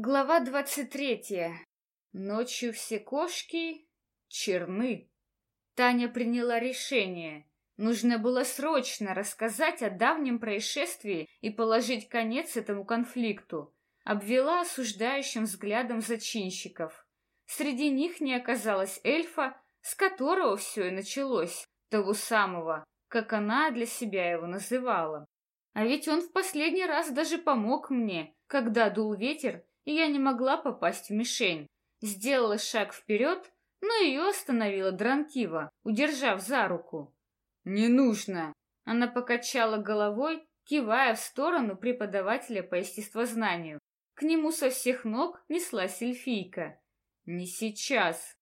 Глава двадцать третья. Ночью все кошки черны. Таня приняла решение. Нужно было срочно рассказать о давнем происшествии и положить конец этому конфликту. Обвела осуждающим взглядом зачинщиков. Среди них не оказалось эльфа, с которого все и началось, того самого, как она для себя его называла. А ведь он в последний раз даже помог мне, когда дул ветер и я не могла попасть в мишень. Сделала шаг вперед, но ее остановила Дранкива, удержав за руку. «Не нужно!» Она покачала головой, кивая в сторону преподавателя по естествознанию. К нему со всех ног неслась эльфийка. «Не сейчас!»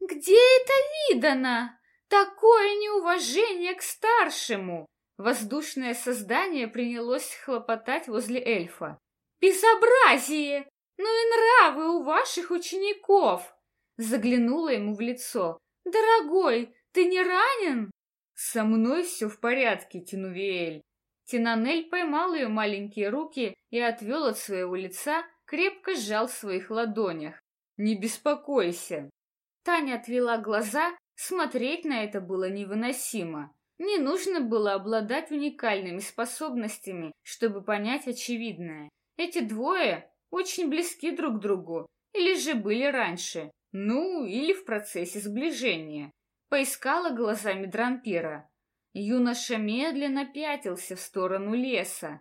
«Где это видано? Такое неуважение к старшему!» Воздушное создание принялось хлопотать возле эльфа. «Безобразие! «Ну и нравы у ваших учеников!» Заглянула ему в лицо. «Дорогой, ты не ранен?» «Со мной все в порядке, Тинувиэль». Тинанель поймал ее маленькие руки и отвел от своего лица, крепко сжал в своих ладонях. «Не беспокойся!» Таня отвела глаза, смотреть на это было невыносимо. Не нужно было обладать уникальными способностями, чтобы понять очевидное. Эти двое очень близки друг к другу, или же были раньше, ну, или в процессе сближения. Поискала глазами Дрампира. Юноша медленно пятился в сторону леса.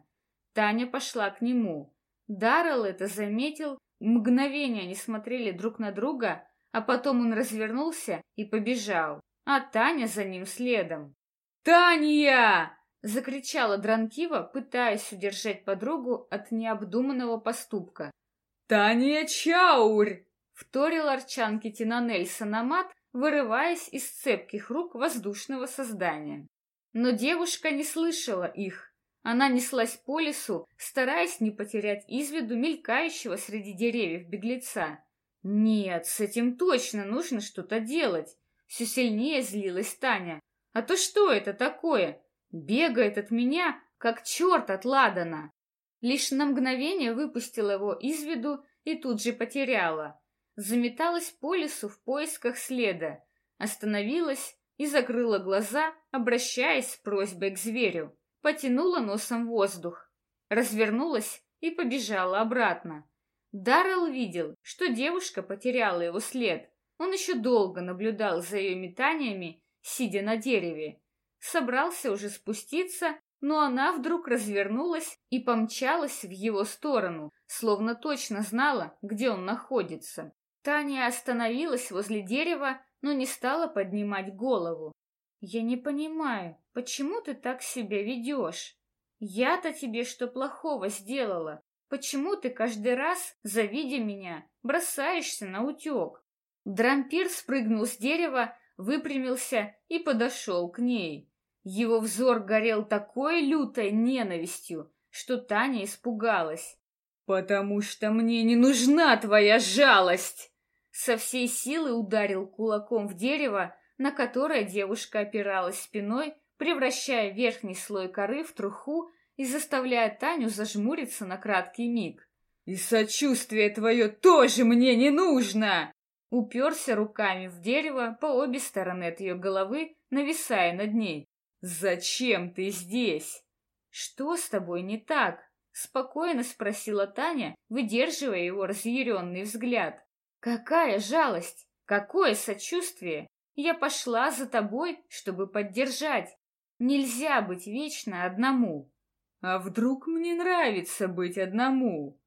Таня пошла к нему. Даррелл это заметил, мгновение они смотрели друг на друга, а потом он развернулся и побежал, а Таня за ним следом. «Таня!» Закричала Дранкива, пытаясь удержать подругу от необдуманного поступка. «Таня Чаурь!» — вторил арчанке Тинанель Санамат, вырываясь из цепких рук воздушного создания. Но девушка не слышала их. Она неслась по лесу, стараясь не потерять из виду мелькающего среди деревьев беглеца. Нет, с этим точно нужно что-то делать. Все сильнее злилась Таня. А то что это такое? Бегает от меня, как черт от Ладана. Лишь на мгновение выпустила его из виду и тут же потеряла. Заметалась по лесу в поисках следа, остановилась и закрыла глаза, обращаясь с просьбой к зверю. Потянула носом воздух, развернулась и побежала обратно. Даррелл видел, что девушка потеряла его след. Он еще долго наблюдал за ее метаниями, сидя на дереве, собрался уже спуститься, но она вдруг развернулась и помчалась в его сторону, словно точно знала, где он находится. Таня остановилась возле дерева, но не стала поднимать голову. «Я не понимаю, почему ты так себя ведешь? Я-то тебе что плохого сделала? Почему ты каждый раз, завидя меня, бросаешься на утек?» Дрампир спрыгнул с дерева, выпрямился и подошел к ней. Его взор горел такой лютой ненавистью, что Таня испугалась. «Потому что мне не нужна твоя жалость!» Со всей силы ударил кулаком в дерево, на которое девушка опиралась спиной, превращая верхний слой коры в труху и заставляя Таню зажмуриться на краткий миг. «И сочувствие твое тоже мне не нужно!» Уперся руками в дерево по обе стороны от ее головы, нависая над ней. «Зачем ты здесь?» «Что с тобой не так?» — спокойно спросила Таня, выдерживая его разъяренный взгляд. «Какая жалость! Какое сочувствие! Я пошла за тобой, чтобы поддержать. Нельзя быть вечно одному». «А вдруг мне нравится быть одному?»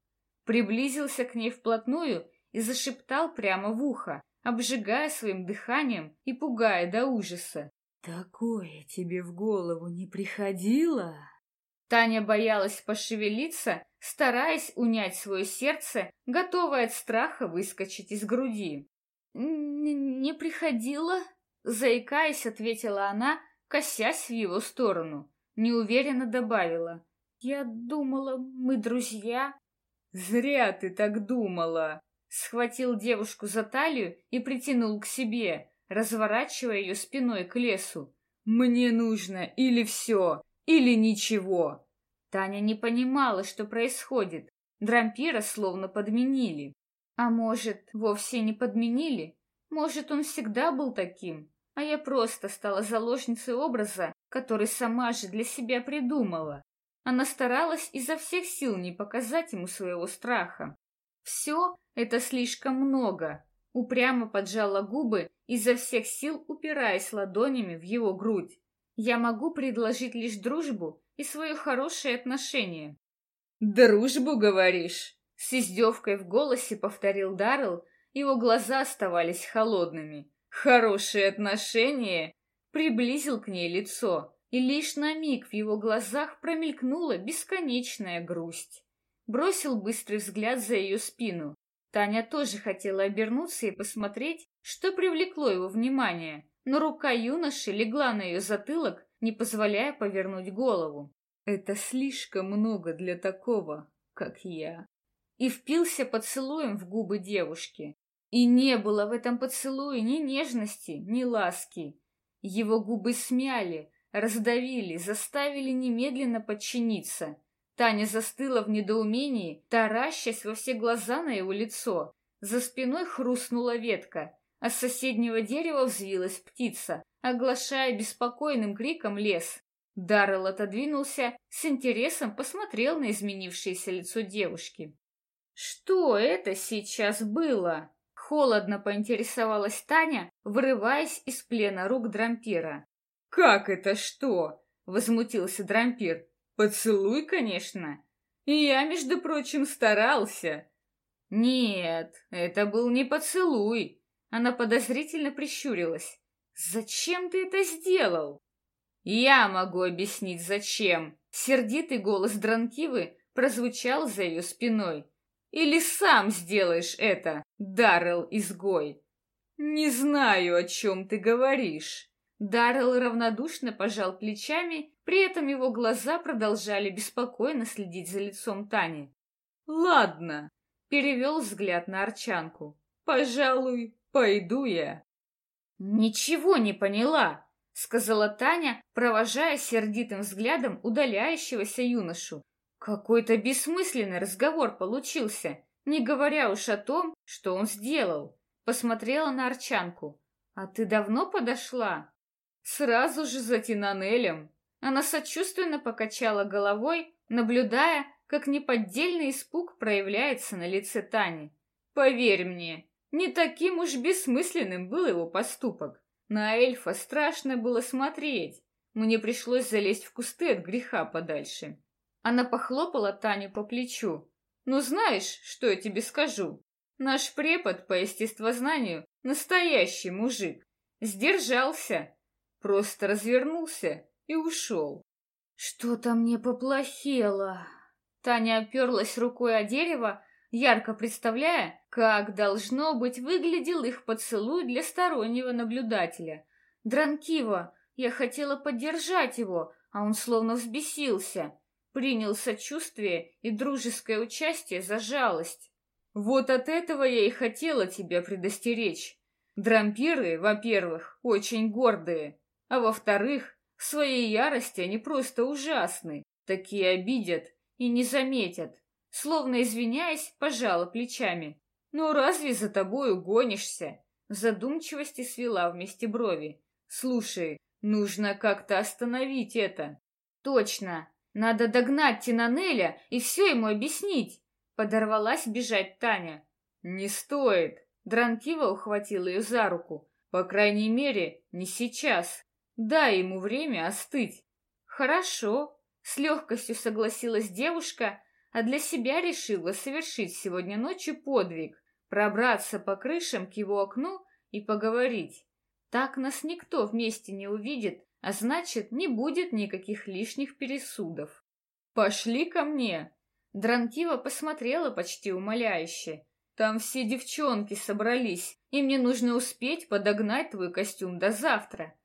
Приблизился к ней вплотную и зашептал прямо в ухо, обжигая своим дыханием и пугая до ужаса. Такое тебе в голову не приходило? Таня боялась пошевелиться, стараясь унять свое сердце, готовая от страха выскочить из груди. «Не приходило?» — заикаясь, ответила она, косясь в его сторону. Неуверенно добавила. «Я думала, мы друзья». «Зря ты так думала!» Схватил девушку за талию и притянул к себе, разворачивая ее спиной к лесу. «Мне нужно или все, или ничего!» Таня не понимала, что происходит. Дрампира словно подменили. А может, вовсе не подменили? Может, он всегда был таким, а я просто стала заложницей образа, который сама же для себя придумала. Она старалась изо всех сил не показать ему своего страха. Все это слишком много. Упрямо поджала губы, изо всех сил упираясь ладонями в его грудь. Я могу предложить лишь дружбу и свое хорошее отношение. «Дружбу, говоришь?» С издевкой в голосе повторил Даррелл, его глаза оставались холодными. «Хорошие отношения?» Приблизил к ней лицо, и лишь на миг в его глазах промелькнула бесконечная грусть. Бросил быстрый взгляд за ее спину. Таня тоже хотела обернуться и посмотреть, что привлекло его внимание, но рука юноши легла на ее затылок, не позволяя повернуть голову. «Это слишком много для такого, как я». И впился поцелуем в губы девушки. И не было в этом поцелуе ни нежности, ни ласки. Его губы смяли, раздавили, заставили немедленно подчиниться. Таня застыла в недоумении, таращась во все глаза на его лицо. За спиной хрустнула ветка, а с соседнего дерева взвилась птица, оглашая беспокойным криком лес. Даррелл отодвинулся, с интересом посмотрел на изменившееся лицо девушки. «Что это сейчас было?» Холодно поинтересовалась Таня, вырываясь из плена рук Дрампира. «Как это что?» — возмутился Дрампир. «Поцелуй, конечно. И я, между прочим, старался». «Нет, это был не поцелуй». Она подозрительно прищурилась. «Зачем ты это сделал?» «Я могу объяснить, зачем». Сердитый голос Дранкивы прозвучал за ее спиной. «Или сам сделаешь это, Даррелл изгой?» «Не знаю, о чем ты говоришь». Даррелл равнодушно пожал плечами, при этом его глаза продолжали беспокойно следить за лицом Тани. «Ладно», — перевел взгляд на Арчанку. «Пожалуй, пойду я». «Ничего не поняла», — сказала Таня, провожая сердитым взглядом удаляющегося юношу. Какой-то бессмысленный разговор получился, не говоря уж о том, что он сделал. Посмотрела на Арчанку. «А ты давно подошла?» «Сразу же за Тинанелем». Она сочувственно покачала головой, наблюдая, как неподдельный испуг проявляется на лице Тани. «Поверь мне, не таким уж бессмысленным был его поступок. На эльфа страшно было смотреть. Мне пришлось залезть в кусты от греха подальше. Она похлопала Таню по плечу. «Ну знаешь, что я тебе скажу? Наш препод по естествознанию — настоящий мужик. Сдержался, просто развернулся и ушел. Что-то мне поплохело. Таня оперлась рукой о дерево, ярко представляя, как, должно быть, выглядел их поцелуй для стороннего наблюдателя. Дранкива, я хотела поддержать его, а он словно взбесился. Принял сочувствие и дружеское участие за жалость. Вот от этого я и хотела тебя предостеречь. Дрампиры, во-первых, очень гордые, а во-вторых, своей ярости они просто ужасны. Такие обидят и не заметят. Словно извиняясь, пожала плечами. «Ну разве за тобой угонишься?» В задумчивости свела вместе брови. «Слушай, нужно как-то остановить это». «Точно! Надо догнать Тинанеля и все ему объяснить!» Подорвалась бежать Таня. «Не стоит!» Дранкива ухватил ее за руку. «По крайней мере, не сейчас. Дай ему время остыть». «Хорошо», — с легкостью согласилась девушка, а для себя решила совершить сегодня ночью подвиг, пробраться по крышам к его окну и поговорить. Так нас никто вместе не увидит, а значит, не будет никаких лишних пересудов. «Пошли ко мне!» Дранкива посмотрела почти умоляюще. «Там все девчонки собрались, и мне нужно успеть подогнать твой костюм до завтра».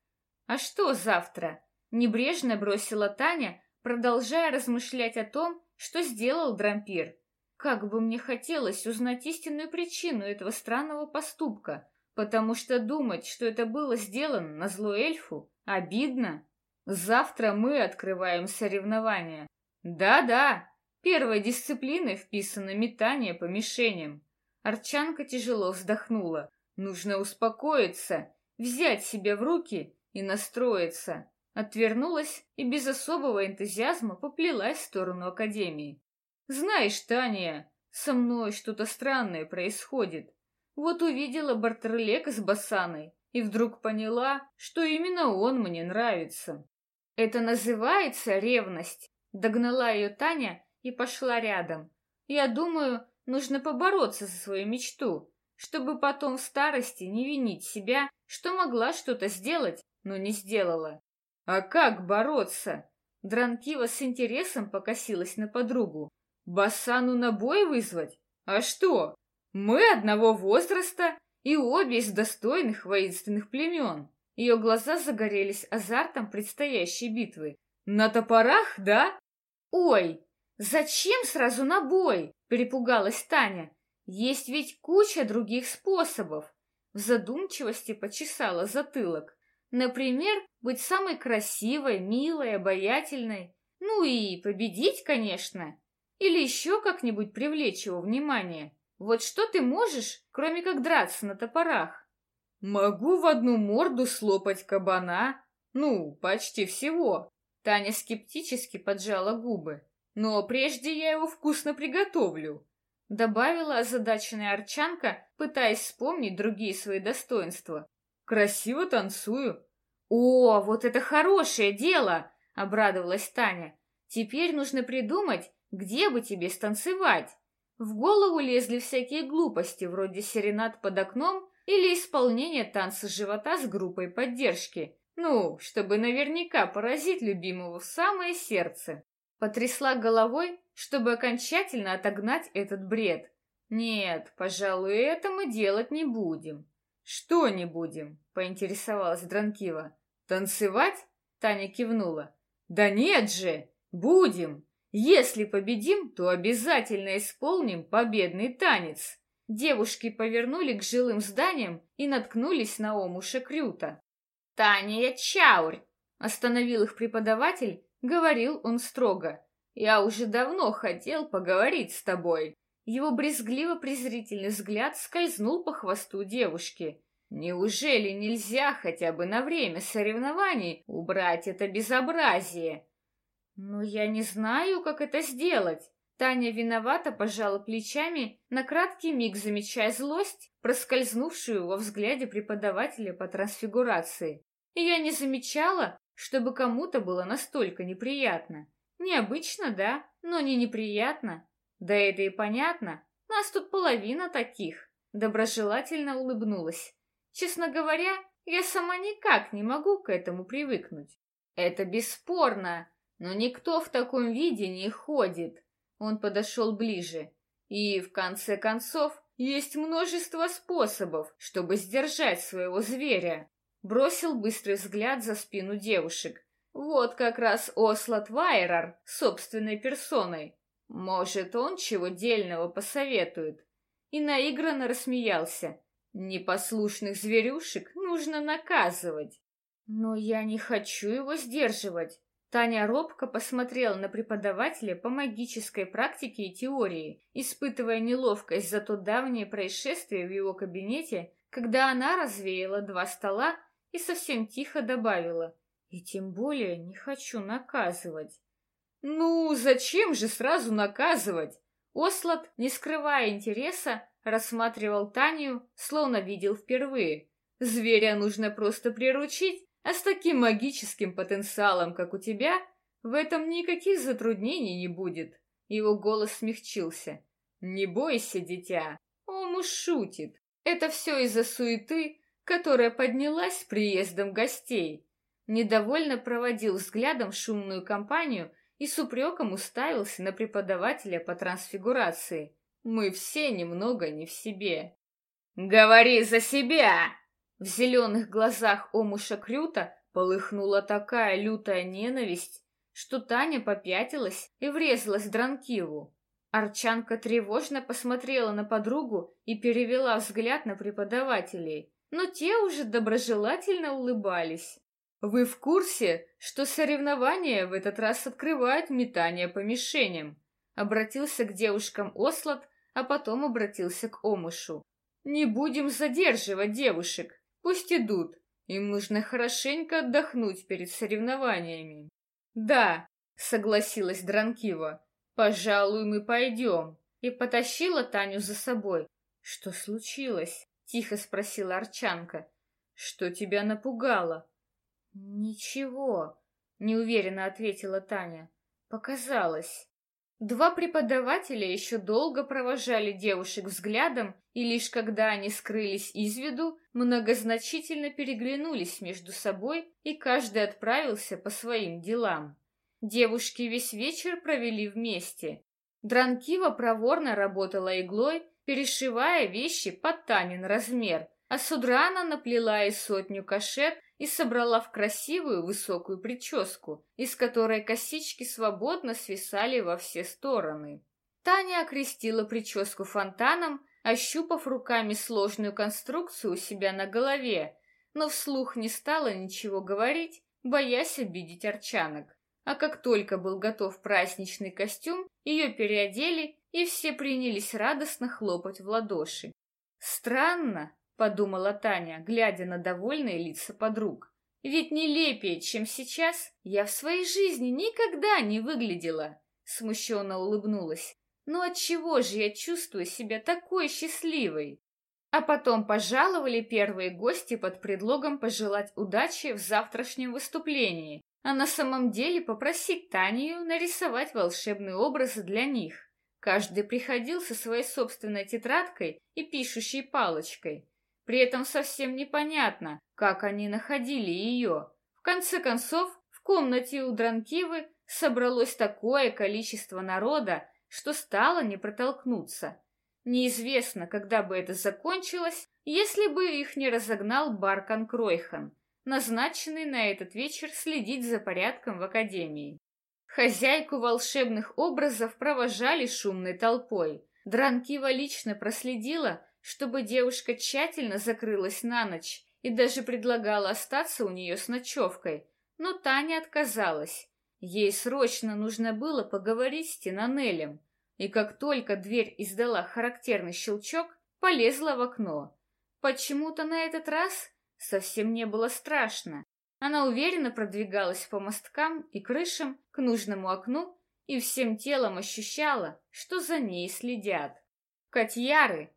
«А что завтра?» Небрежно бросила Таня, продолжая размышлять о том, что сделал Дрампир? Как бы мне хотелось узнать истинную причину этого странного поступка, потому что думать, что это было сделано на зло эльфу, обидно. Завтра мы открываем соревнования. Да-да, Первой дисциплиной вписано метание по мишеням. Арчанка тяжело вздохнула. Нужно успокоиться, взять себя в руки и настроиться. Отвернулась и без особого энтузиазма поплелась в сторону академии. «Знаешь, Таня, со мной что-то странное происходит. Вот увидела Бартерлека с Басаной и вдруг поняла, что именно он мне нравится. Это называется ревность. Догнала ее Таня и пошла рядом. Я думаю, нужно побороться за свою мечту, чтобы потом в старости не винить себя, что могла что-то сделать, но не сделала. А как бороться? Дранкива с интересом покосилась на подругу. Басану на бой вызвать? А что? Мы одного возраста и обе из достойных воинственных племен. Ее глаза загорелись азартом предстоящей битвы. На топорах, да? Ой, зачем сразу на бой? Перепугалась Таня. Есть ведь куча других способов. В задумчивости почесала затылок. Например, быть самой красивой, милой, обаятельной. Ну и победить, конечно. Или еще как-нибудь привлечь его внимание. Вот что ты можешь, кроме как драться на топорах? Могу в одну морду слопать кабана. Ну, почти всего. Таня скептически поджала губы. Но прежде я его вкусно приготовлю. Добавила озадаченная арчанка, пытаясь вспомнить другие свои достоинства. Красиво танцую. О, вот это хорошее дело! Обрадовалась Таня. Теперь нужно придумать, где бы тебе станцевать. В голову лезли всякие глупости, вроде серенад под окном или исполнение танца живота с группой поддержки. Ну, чтобы наверняка поразить любимого в самое сердце. Потрясла головой, чтобы окончательно отогнать этот бред. Нет, пожалуй, это мы делать не будем. Что не будем? Поинтересовалась Дранкива. Танцевать? Таня кивнула. Да нет же, будем. Если победим, то обязательно исполним победный танец. Девушки повернули к жилым зданиям и наткнулись на Омуша Крюта. «Таня Чаурь!» — остановил их преподаватель, говорил он строго. «Я уже давно хотел поговорить с тобой». Его брезгливо-презрительный взгляд скользнул по хвосту девушки. «Неужели нельзя хотя бы на время соревнований убрать это безобразие?» «Ну, я не знаю, как это сделать». Таня виновато пожала плечами, на краткий миг замечая злость, проскользнувшую во взгляде преподавателя по трансфигурации. И я не замечала, чтобы кому-то было настолько неприятно. Необычно, да, но не неприятно. Да это и понятно, нас тут половина таких. Доброжелательно улыбнулась. Честно говоря, я сама никак не могу к этому привыкнуть. Это бесспорно, но никто в таком виде не ходит. Он подошел ближе. И, в конце концов, есть множество способов, чтобы сдержать своего зверя. Бросил быстрый взгляд за спину девушек. Вот как раз Ослот Вайрар собственной персоной. Может, он чего дельного посоветует. И наигранно рассмеялся. Непослушных зверюшек нужно наказывать. Но я не хочу его сдерживать. Таня робко посмотрела на преподавателя по магической практике и теории, испытывая неловкость за то давнее происшествие в его кабинете, когда она развеяла два стола и совсем тихо добавила «И тем более не хочу наказывать». «Ну, зачем же сразу наказывать?» Ослот, не скрывая интереса, рассматривал Таню, словно видел впервые. «Зверя нужно просто приручить, а с таким магическим потенциалом, как у тебя, в этом никаких затруднений не будет. Его голос смягчился. Не бойся, дитя. Он уж шутит. Это все из-за суеты, которая поднялась с приездом гостей. Недовольно проводил взглядом шумную компанию и с упреком уставился на преподавателя по трансфигурации. Мы все немного не в себе. «Говори за себя!» В зеленых глазах Омуша Крюта полыхнула такая лютая ненависть, что Таня попятилась и врезалась в Дранкиву. Арчанка тревожно посмотрела на подругу и перевела взгляд на преподавателей, но те уже доброжелательно улыбались. «Вы в курсе, что соревнования в этот раз открывают метание по мишеням?» Обратился к девушкам Ослот, а потом обратился к Омышу. «Не будем задерживать девушек. Пусть идут. Им нужно хорошенько отдохнуть перед соревнованиями». «Да», — согласилась Дранкива. «Пожалуй, мы пойдем». И потащила Таню за собой. «Что случилось?» — тихо спросила Арчанка. «Что тебя напугало?» «Ничего», — неуверенно ответила Таня. «Показалось». Два преподавателя еще долго провожали девушек взглядом, и лишь когда они скрылись из виду, многозначительно переглянулись между собой, и каждый отправился по своим делам. Девушки весь вечер провели вместе. Дранкива проворно работала иглой, перешивая вещи под Танин размер, а Судрана наплела и сотню кашет и собрала в красивую высокую прическу, из которой косички свободно свисали во все стороны. Таня окрестила прическу фонтаном, ощупав руками сложную конструкцию у себя на голове, но вслух не стала ничего говорить, боясь обидеть арчанок. А как только был готов праздничный костюм, ее переодели, и все принялись радостно хлопать в ладоши. Странно, подумала Таня, глядя на довольные лица подруг. Ведь нелепее, чем сейчас, я в своей жизни никогда не выглядела. Смущенно улыбнулась. Но отчего же я чувствую себя такой счастливой? А потом пожаловали первые гости под предлогом пожелать удачи в завтрашнем выступлении, а на самом деле попросить Танию нарисовать волшебные образы для них. Каждый приходил со своей собственной тетрадкой и пишущей палочкой. При этом совсем непонятно, как они находили ее. В конце концов, в комнате у Дранкивы собралось такое количество народа, что стало не протолкнуться. Неизвестно, когда бы это закончилось, если бы их не разогнал Баркан Кройхан, назначенный на этот вечер следить за порядком в академии. Хозяйку волшебных образов провожали шумной толпой. Дранкива лично проследила, чтобы девушка тщательно закрылась на ночь и даже предлагала остаться у нее с ночевкой, но Таня отказалась. Ей срочно нужно было поговорить с Тинанелем, и как только дверь издала характерный щелчок, полезла в окно. Почему-то на этот раз совсем не было страшно. Она уверенно продвигалась по мосткам и крышам к нужному окну и всем телом ощущала, что за ней следят. Котьяры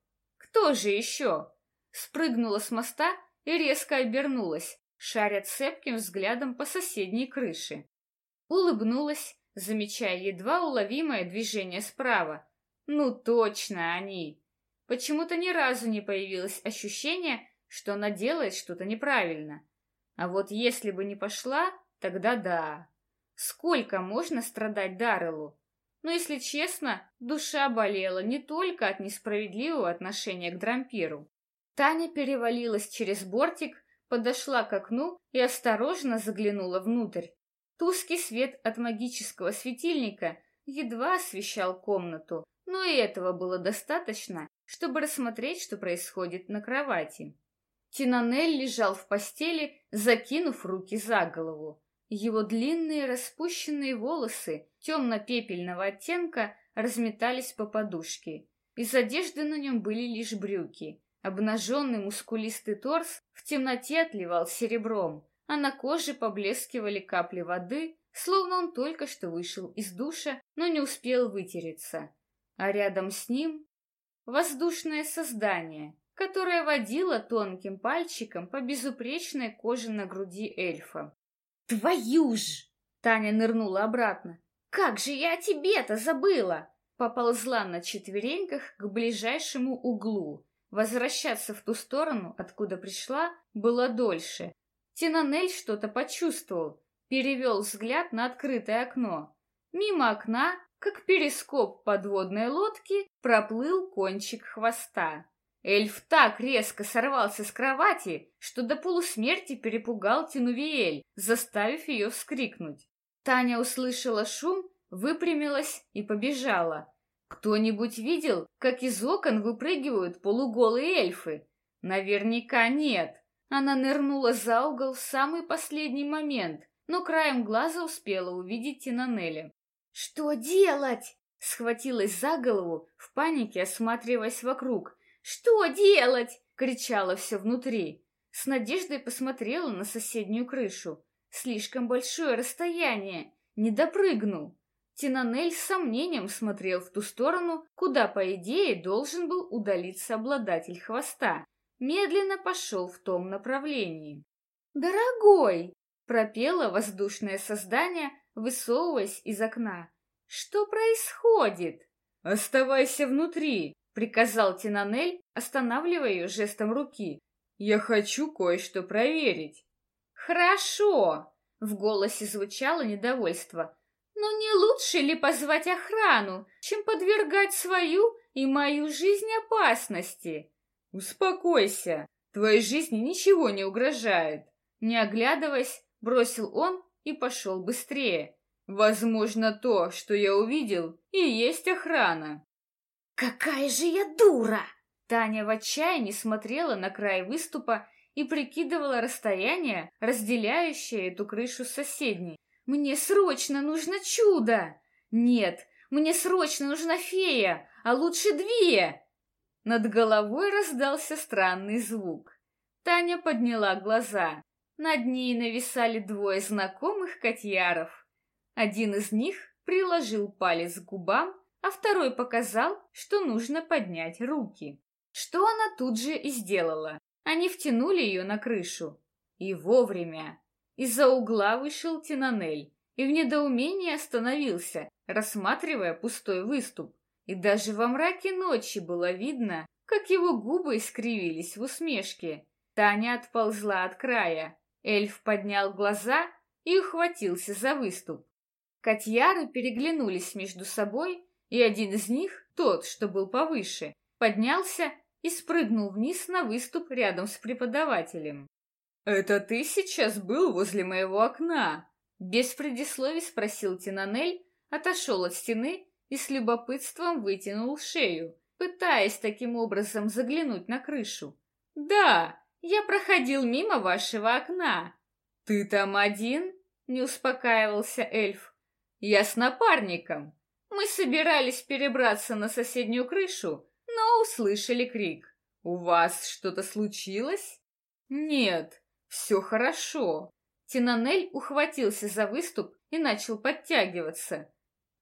кто же еще? Спрыгнула с моста и резко обернулась, шаря цепким взглядом по соседней крыше. Улыбнулась, замечая едва уловимое движение справа. Ну точно они! Почему-то ни разу не появилось ощущение, что она делает что-то неправильно. А вот если бы не пошла, тогда да. Сколько можно страдать Дарреллу? Но, если честно, душа болела не только от несправедливого отношения к Дрампиру. Таня перевалилась через бортик, подошла к окну и осторожно заглянула внутрь. Тусклый свет от магического светильника едва освещал комнату, но и этого было достаточно, чтобы рассмотреть, что происходит на кровати. Тинанель лежал в постели, закинув руки за голову. Его длинные распущенные волосы темно-пепельного оттенка разметались по подушке. Из одежды на нем были лишь брюки. Обнаженный мускулистый торс в темноте отливал серебром, а на коже поблескивали капли воды, словно он только что вышел из душа, но не успел вытереться. А рядом с ним воздушное создание, которое водило тонким пальчиком по безупречной коже на груди эльфа. «Твою ж!» Таня нырнула обратно. «Как же я о тебе-то забыла!» Поползла на четвереньках к ближайшему углу. Возвращаться в ту сторону, откуда пришла, было дольше. Тинанель что-то почувствовал, перевел взгляд на открытое окно. Мимо окна, как перископ подводной лодки, проплыл кончик хвоста. Эльф так резко сорвался с кровати, что до полусмерти перепугал Тинувиэль, заставив ее вскрикнуть. Таня услышала шум, выпрямилась и побежала. Кто-нибудь видел, как из окон выпрыгивают полуголые эльфы? Наверняка нет. Она нырнула за угол в самый последний момент, но краем глаза успела увидеть Тинанеля. «Что делать?» Схватилась за голову, в панике осматриваясь вокруг. «Что делать?» — кричала все внутри. С надеждой посмотрела на соседнюю крышу. Слишком большое расстояние. Не допрыгнул. Тинанель с сомнением смотрел в ту сторону, куда, по идее, должен был удалиться обладатель хвоста. Медленно пошел в том направлении. «Дорогой!» — пропело воздушное создание, высовываясь из окна. «Что происходит?» «Оставайся внутри!» — приказал Тинанель, останавливая ее жестом руки. «Я хочу кое-что проверить». «Хорошо!» — в голосе звучало недовольство. «Но не лучше ли позвать охрану, чем подвергать свою и мою жизнь опасности?» «Успокойся, твоей жизни ничего не угрожает!» Не оглядываясь, бросил он и пошел быстрее. Возможно, то, что я увидел, и есть охрана. Какая же я дура! Таня в отчаянии смотрела на край выступа и прикидывала расстояние, разделяющее эту крышу с соседней. Мне срочно нужно чудо! Нет, мне срочно нужна фея, а лучше две! Над головой раздался странный звук. Таня подняла глаза. Над ней нависали двое знакомых котьяров. Один из них приложил палец к губам, а второй показал, что нужно поднять руки. Что она тут же и сделала. Они втянули ее на крышу. И вовремя. Из-за угла вышел Тинанель и в недоумении остановился, рассматривая пустой выступ. И даже во мраке ночи было видно, как его губы искривились в усмешке. Таня отползла от края. Эльф поднял глаза и ухватился за выступ. Котьяры переглянулись между собой, и один из них, тот, что был повыше, поднялся и спрыгнул вниз на выступ рядом с преподавателем. «Это ты сейчас был возле моего окна?» Без предисловий спросил Тинанель, отошел от стены и с любопытством вытянул шею, пытаясь таким образом заглянуть на крышу. «Да, я проходил мимо вашего окна». «Ты там один?» — не успокаивался эльф. Я с напарником. Мы собирались перебраться на соседнюю крышу, но услышали крик. «У вас что-то случилось?» «Нет, все хорошо». Тинанель ухватился за выступ и начал подтягиваться.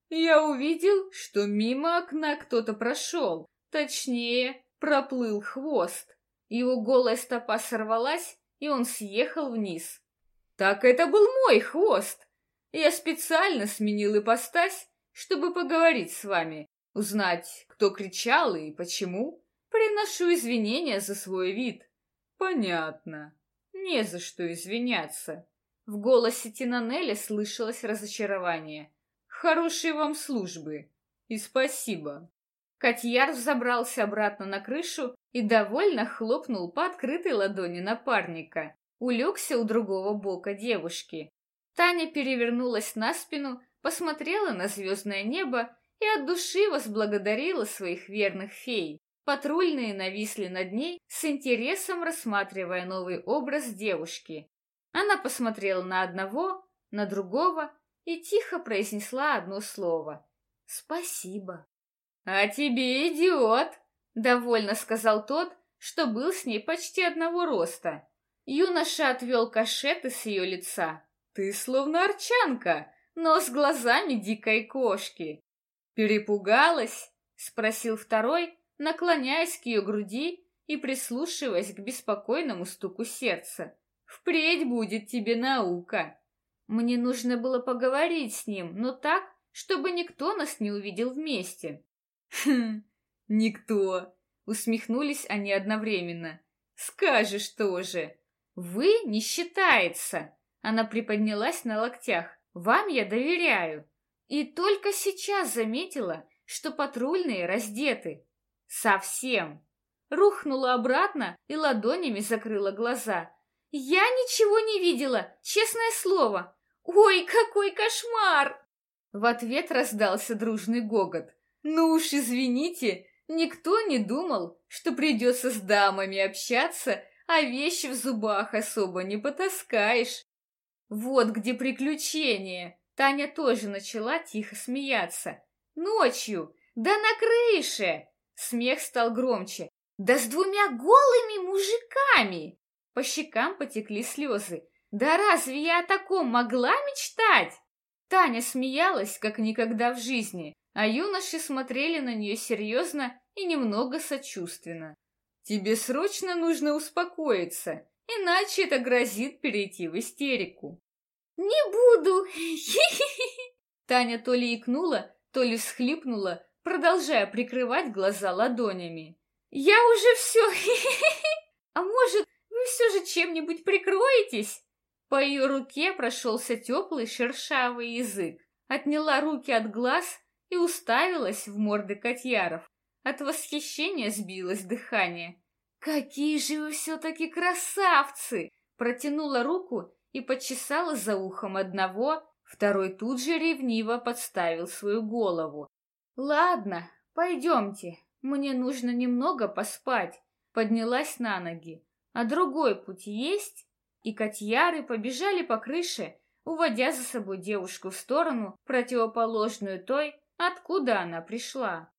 Я увидел, что мимо окна кто-то прошел. Точнее, проплыл хвост. Его голая стопа сорвалась, и он съехал вниз. «Так это был мой хвост!» Я специально сменил ипостась, чтобы поговорить с вами, узнать, кто кричал и почему. Приношу извинения за свой вид. Понятно. Не за что извиняться. В голосе Тинанеля слышалось разочарование. Хорошей вам службы. И спасибо. Котьяр взобрался обратно на крышу и довольно хлопнул по открытой ладони напарника. Улегся у другого бока девушки. Таня перевернулась на спину, посмотрела на звездное небо и от души возблагодарила своих верных фей. Патрульные нависли над ней, с интересом рассматривая новый образ девушки. Она посмотрела на одного, на другого и тихо произнесла одно слово. «Спасибо». «А тебе идиот!» — довольно сказал тот, что был с ней почти одного роста. Юноша отвел кашеты с ее лица. Ты словно арчанка, но с глазами дикой кошки. Перепугалась? Спросил второй, наклоняясь к ее груди и прислушиваясь к беспокойному стуку сердца. Впредь будет тебе наука. Мне нужно было поговорить с ним, но так, чтобы никто нас не увидел вместе. Хм, никто. Усмехнулись они одновременно. Скажешь тоже. Вы не считается. Она приподнялась на локтях. «Вам я доверяю». И только сейчас заметила, что патрульные раздеты. Совсем. Рухнула обратно и ладонями закрыла глаза. «Я ничего не видела, честное слово. Ой, какой кошмар!» В ответ раздался дружный гогот. «Ну уж извините, никто не думал, что придется с дамами общаться, а вещи в зубах особо не потаскаешь». Вот где приключение. Таня тоже начала тихо смеяться. Ночью! Да на крыше!» Смех стал громче. «Да с двумя голыми мужиками!» По щекам потекли слезы. «Да разве я о таком могла мечтать?» Таня смеялась, как никогда в жизни, а юноши смотрели на нее серьезно и немного сочувственно. «Тебе срочно нужно успокоиться, иначе это грозит перейти в истерику». «Не буду!» Таня то ли икнула, то ли всхлипнула, продолжая прикрывать глаза ладонями. «Я уже все! А может, вы все же чем-нибудь прикроетесь?» По ее руке прошелся теплый шершавый язык. Отняла руки от глаз и уставилась в морды котьяров. От восхищения сбилось дыхание. «Какие же вы все-таки красавцы!» Протянула руку и почесала за ухом одного, второй тут же ревниво подставил свою голову. «Ладно, пойдемте, мне нужно немного поспать». Поднялась на ноги. «А другой путь есть?» И котьяры побежали по крыше, уводя за собой девушку в сторону, противоположную той, откуда она пришла.